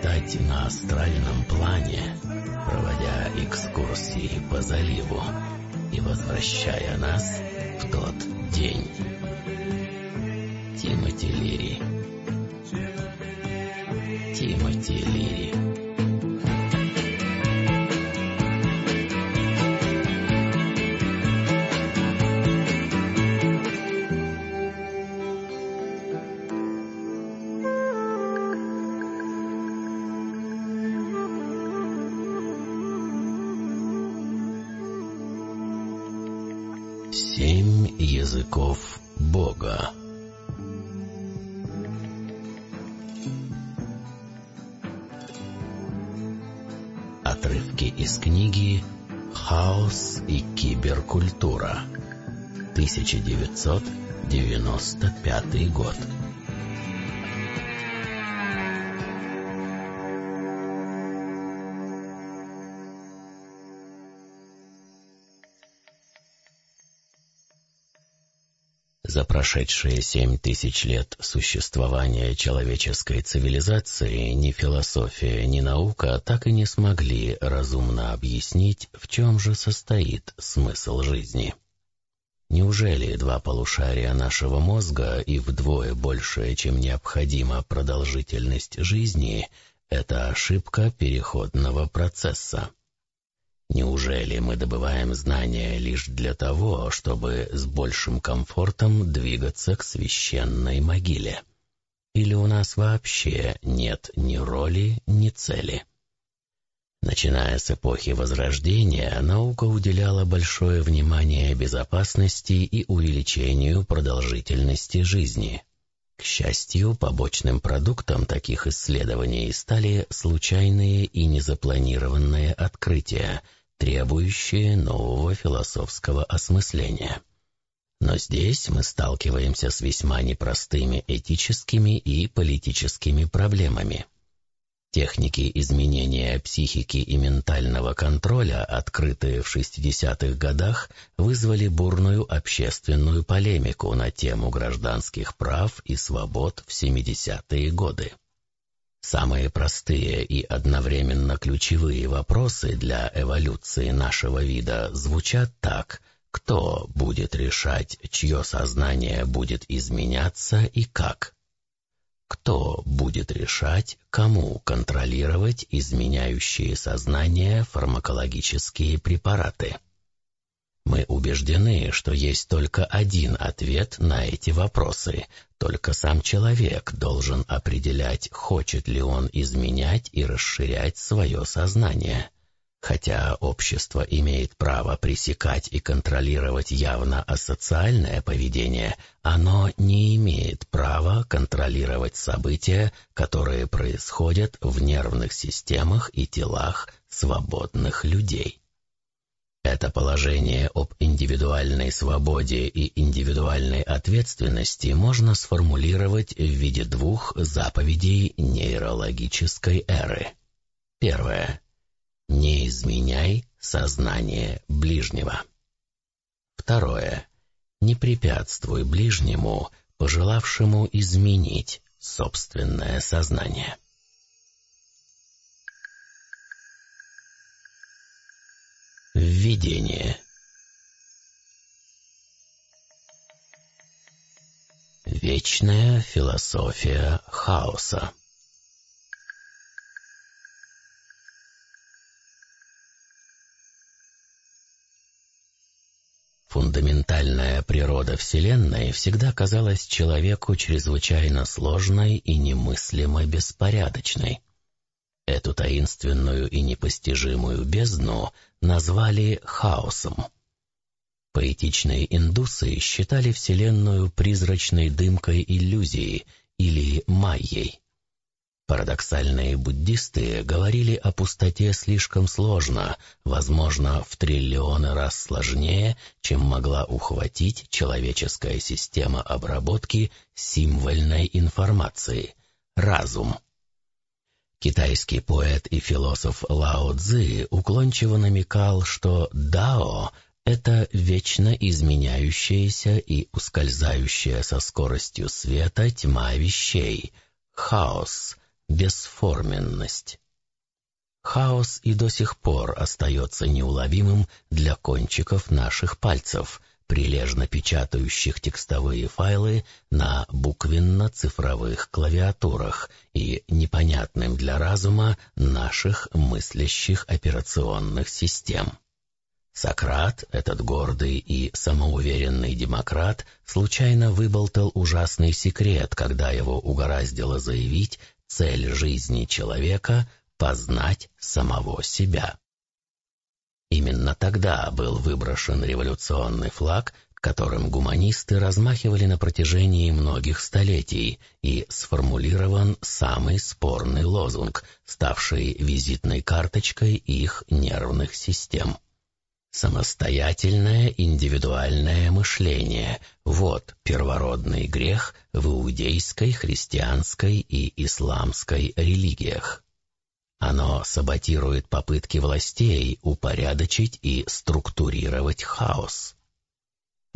летать на астральном плане, проводя экскурсии по заливу и возвращая нас в тот день. Тимоти Лири. Тимоти Лири. Семь языков Бога. Отрывки из книги «Хаос и киберкультура». 1995 год. За прошедшие семь тысяч лет существования человеческой цивилизации ни философия, ни наука так и не смогли разумно объяснить, в чем же состоит смысл жизни. Неужели два полушария нашего мозга и вдвое большая, чем необходима продолжительность жизни – это ошибка переходного процесса? Неужели мы добываем знания лишь для того, чтобы с большим комфортом двигаться к священной могиле? Или у нас вообще нет ни роли, ни цели? Начиная с эпохи Возрождения, наука уделяла большое внимание безопасности и увеличению продолжительности жизни. К счастью, побочным продуктом таких исследований стали случайные и незапланированные открытия – требующие нового философского осмысления. Но здесь мы сталкиваемся с весьма непростыми этическими и политическими проблемами. Техники изменения психики и ментального контроля, открытые в 60-х годах, вызвали бурную общественную полемику на тему гражданских прав и свобод в 70-е годы. Самые простые и одновременно ключевые вопросы для эволюции нашего вида звучат так. Кто будет решать, чье сознание будет изменяться и как? Кто будет решать, кому контролировать изменяющие сознание фармакологические препараты? Мы убеждены, что есть только один ответ на эти вопросы. Только сам человек должен определять, хочет ли он изменять и расширять свое сознание. Хотя общество имеет право пресекать и контролировать явно асоциальное поведение, оно не имеет права контролировать события, которые происходят в нервных системах и телах свободных людей. Это положение об индивидуальной свободе и индивидуальной ответственности можно сформулировать в виде двух заповедей нейрологической эры. Первое. Не изменяй сознание ближнего. Второе. Не препятствуй ближнему, пожелавшему изменить собственное сознание. Введение. Вечная философия хаоса. Фундаментальная природа Вселенной всегда казалась человеку чрезвычайно сложной и немыслимо беспорядочной. Эту таинственную и непостижимую бездну назвали хаосом. Поэтичные индусы считали Вселенную призрачной дымкой иллюзии или майей. Парадоксальные буддисты говорили о пустоте слишком сложно, возможно, в триллионы раз сложнее, чем могла ухватить человеческая система обработки символьной информации — разум. Китайский поэт и философ Лао Цзи уклончиво намекал, что «дао» — это вечно изменяющаяся и ускользающая со скоростью света тьма вещей, хаос — бесформенность. Хаос и до сих пор остается неуловимым для кончиков наших пальцев, прилежно печатающих текстовые файлы на буквенно-цифровых клавиатурах и непонятным для разума наших мыслящих операционных систем. Сократ, этот гордый и самоуверенный демократ, случайно выболтал ужасный секрет, когда его угораздило заявить, Цель жизни человека — познать самого себя. Именно тогда был выброшен революционный флаг, которым гуманисты размахивали на протяжении многих столетий, и сформулирован самый спорный лозунг, ставший визитной карточкой их нервных систем. Самостоятельное индивидуальное мышление – вот первородный грех в иудейской, христианской и исламской религиях. Оно саботирует попытки властей упорядочить и структурировать хаос.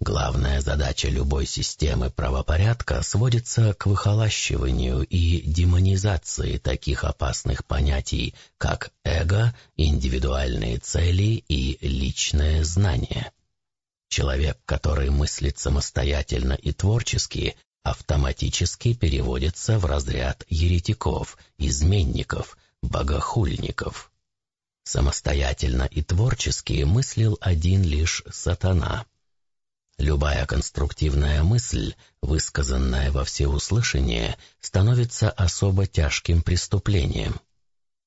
Главная задача любой системы правопорядка сводится к выхолащиванию и демонизации таких опасных понятий, как эго, индивидуальные цели и личное знание. Человек, который мыслит самостоятельно и творчески, автоматически переводится в разряд еретиков, изменников, богохульников. Самостоятельно и творчески мыслил один лишь сатана – Любая конструктивная мысль, высказанная во всеуслышание, становится особо тяжким преступлением.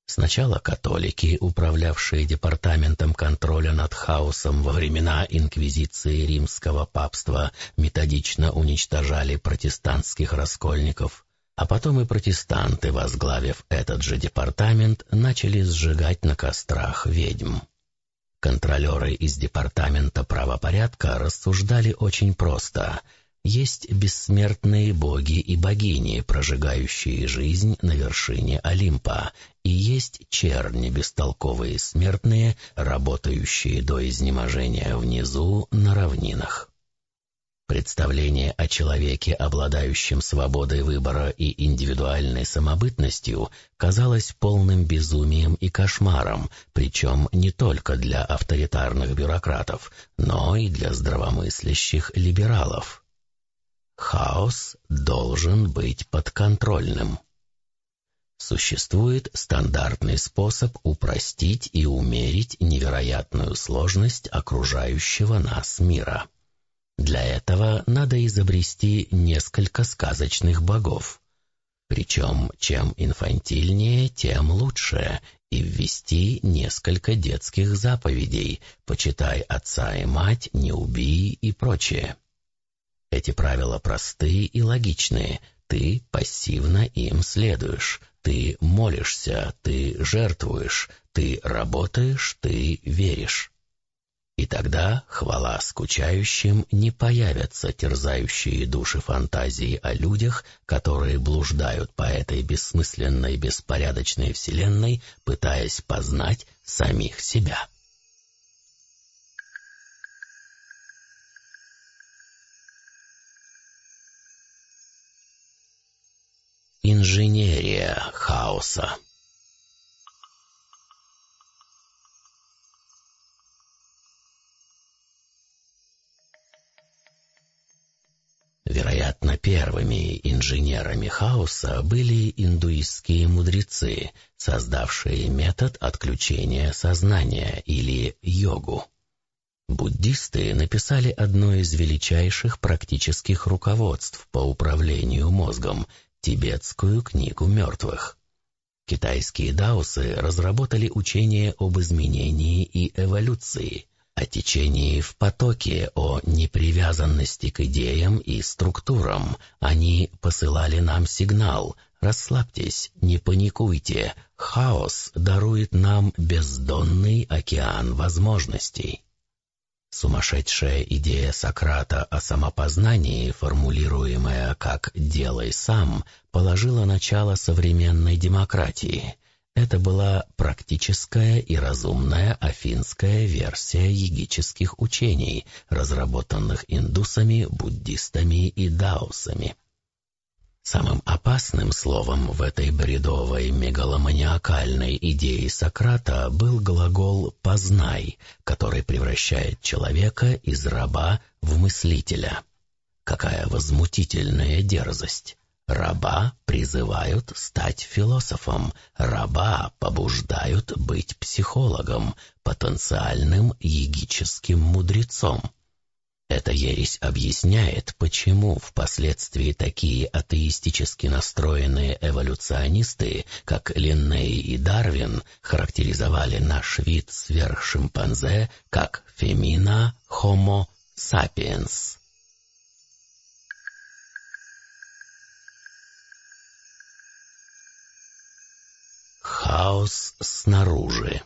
Сначала католики, управлявшие департаментом контроля над хаосом во времена инквизиции римского папства, методично уничтожали протестантских раскольников, а потом и протестанты, возглавив этот же департамент, начали сжигать на кострах ведьм. Контролеры из Департамента правопорядка рассуждали очень просто. Есть бессмертные боги и богини, прожигающие жизнь на вершине Олимпа, и есть черни бестолковые смертные, работающие до изнеможения внизу на равнинах. Представление о человеке, обладающем свободой выбора и индивидуальной самобытностью, казалось полным безумием и кошмаром, причем не только для авторитарных бюрократов, но и для здравомыслящих либералов. Хаос должен быть подконтрольным. Существует стандартный способ упростить и умерить невероятную сложность окружающего нас мира. Для этого надо изобрести несколько сказочных богов. Причем чем инфантильнее, тем лучше, и ввести несколько детских заповедей «почитай отца и мать», «не убий» и прочее. Эти правила простые и логичные, ты пассивно им следуешь, ты молишься, ты жертвуешь, ты работаешь, ты веришь. И тогда, хвала скучающим, не появятся терзающие души фантазии о людях, которые блуждают по этой бессмысленной, беспорядочной вселенной, пытаясь познать самих себя. Инженерия хаоса первыми инженерами хаоса были индуистские мудрецы, создавшие метод отключения сознания или йогу. Буддисты написали одно из величайших практических руководств по управлению мозгом – тибетскую книгу мертвых. Китайские даосы разработали учение об изменении и эволюции – о течении в потоке, о непривязанности к идеям и структурам. Они посылали нам сигнал Расслабьтесь, не паникуйте. Хаос дарует нам бездонный океан возможностей. Сумасшедшая идея Сократа о самопознании, формулируемая как «делай сам», положила начало современной демократии. Это была практическая и разумная афинская версия егических учений, разработанных индусами, буддистами и даосами. Самым опасным словом в этой бредовой мегаломаниакальной идее Сократа был глагол «познай», который превращает человека из раба в мыслителя. Какая возмутительная дерзость! Раба призывают стать философом, раба побуждают быть психологом, потенциальным егическим мудрецом. Эта ересь объясняет, почему впоследствии такие атеистически настроенные эволюционисты, как Линней и Дарвин, характеризовали наш вид сверхшимпанзе как «фемина homo sapiens». Хаос снаружи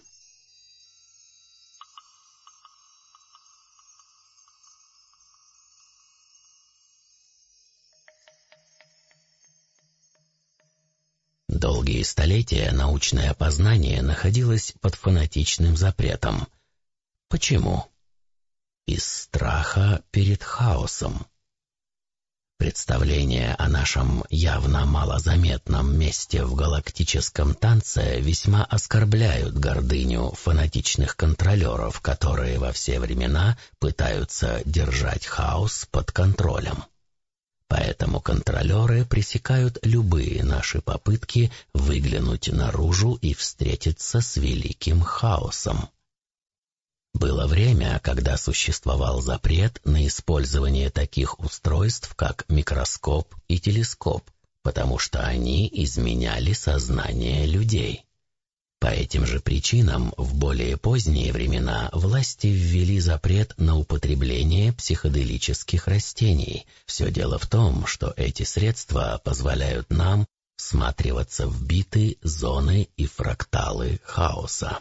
Долгие столетия научное познание находилось под фанатичным запретом. Почему? Из страха перед хаосом. Представления о нашем явно малозаметном месте в галактическом танце весьма оскорбляют гордыню фанатичных контролеров, которые во все времена пытаются держать хаос под контролем. Поэтому контролеры пресекают любые наши попытки выглянуть наружу и встретиться с великим хаосом. Было время, когда существовал запрет на использование таких устройств, как микроскоп и телескоп, потому что они изменяли сознание людей. По этим же причинам в более поздние времена власти ввели запрет на употребление психоделических растений. Все дело в том, что эти средства позволяют нам всматриваться в биты, зоны и фракталы хаоса.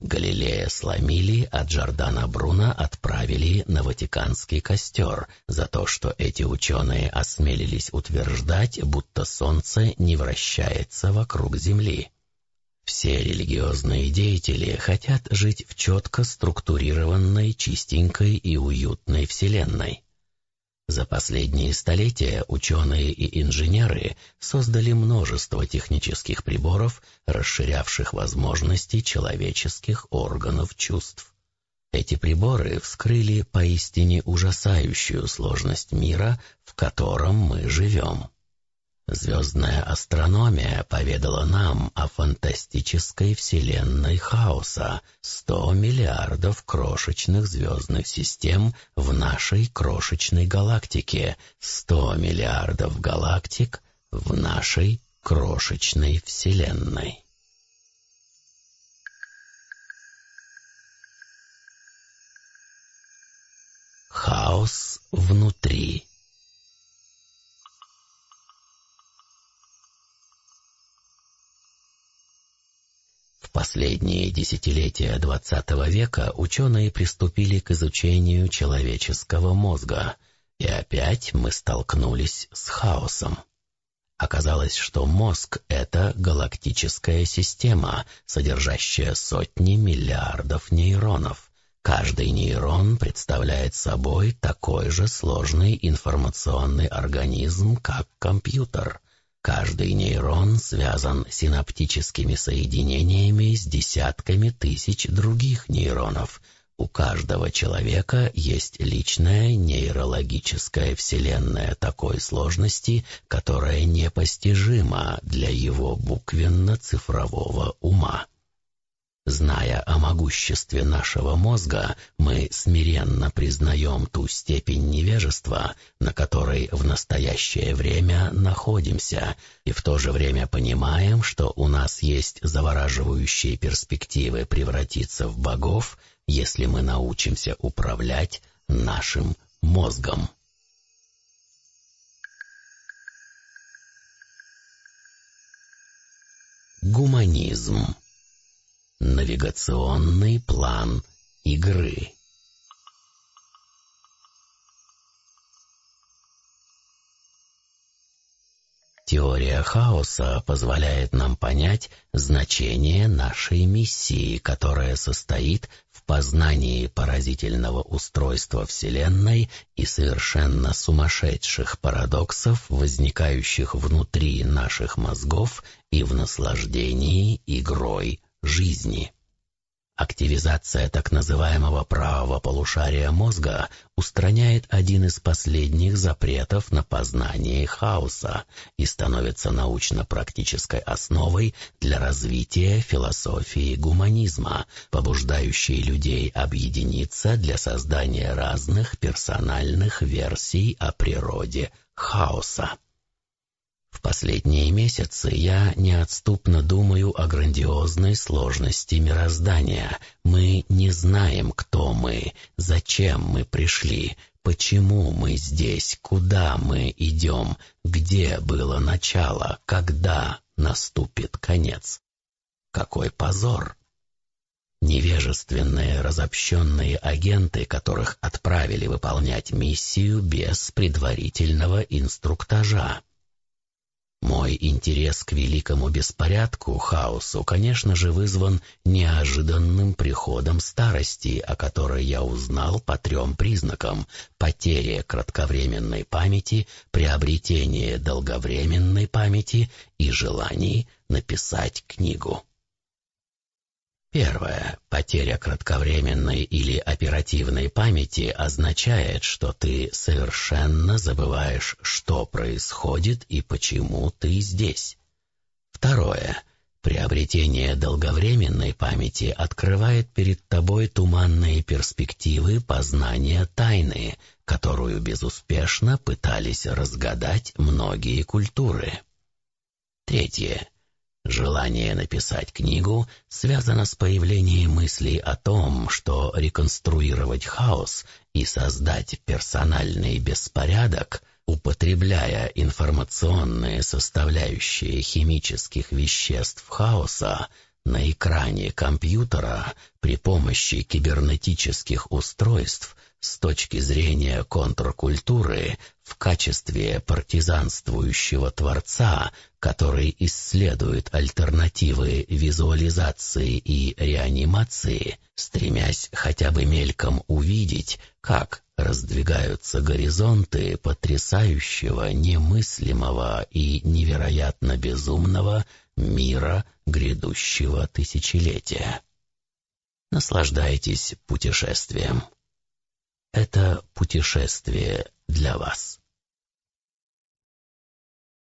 Галилея сломили, а Джордана Бруно отправили на Ватиканский костер за то, что эти ученые осмелились утверждать, будто Солнце не вращается вокруг Земли. Все религиозные деятели хотят жить в четко структурированной, чистенькой и уютной вселенной. За последние столетия ученые и инженеры создали множество технических приборов, расширявших возможности человеческих органов чувств. Эти приборы вскрыли поистине ужасающую сложность мира, в котором мы живем. Звездная астрономия поведала нам о фантастической вселенной хаоса, сто миллиардов крошечных звездных систем в нашей крошечной галактике, сто миллиардов галактик в нашей крошечной вселенной. Хаос внутри последние десятилетия XX века ученые приступили к изучению человеческого мозга, и опять мы столкнулись с хаосом. Оказалось, что мозг — это галактическая система, содержащая сотни миллиардов нейронов. Каждый нейрон представляет собой такой же сложный информационный организм, как компьютер. Каждый нейрон связан синаптическими соединениями с десятками тысяч других нейронов. У каждого человека есть личная нейрологическая вселенная такой сложности, которая непостижима для его буквенно-цифрового ума. Зная о могуществе нашего мозга, мы смиренно признаем ту степень невежества, на которой в настоящее время находимся, и в то же время понимаем, что у нас есть завораживающие перспективы превратиться в богов, если мы научимся управлять нашим мозгом. Гуманизм. Навигационный план игры. Теория хаоса позволяет нам понять значение нашей миссии, которая состоит в познании поразительного устройства Вселенной и совершенно сумасшедших парадоксов, возникающих внутри наших мозгов и в наслаждении игрой жизни. Активизация так называемого правого полушария мозга устраняет один из последних запретов на познание хаоса и становится научно-практической основой для развития философии гуманизма, побуждающей людей объединиться для создания разных персональных версий о природе хаоса. В последние месяцы я неотступно думаю о грандиозной сложности мироздания. Мы не знаем, кто мы, зачем мы пришли, почему мы здесь, куда мы идем, где было начало, когда наступит конец. Какой позор! Невежественные разобщенные агенты, которых отправили выполнять миссию без предварительного инструктажа. Мой интерес к великому беспорядку, хаосу, конечно же, вызван неожиданным приходом старости, о которой я узнал по трем признакам — потеря кратковременной памяти, приобретение долговременной памяти и желание написать книгу. Первое. Потеря кратковременной или оперативной памяти означает, что ты совершенно забываешь, что происходит и почему ты здесь. Второе. Приобретение долговременной памяти открывает перед тобой туманные перспективы познания тайны, которую безуспешно пытались разгадать многие культуры. Третье. Желание написать книгу связано с появлением мыслей о том, что реконструировать хаос и создать персональный беспорядок, употребляя информационные составляющие химических веществ хаоса, на экране компьютера при помощи кибернетических устройств с точки зрения контркультуры в качестве партизанствующего творца, который исследует альтернативы визуализации и реанимации, стремясь хотя бы мельком увидеть, как раздвигаются горизонты потрясающего, немыслимого и невероятно безумного мира грядущего тысячелетия. Наслаждайтесь путешествием. Это путешествие для вас.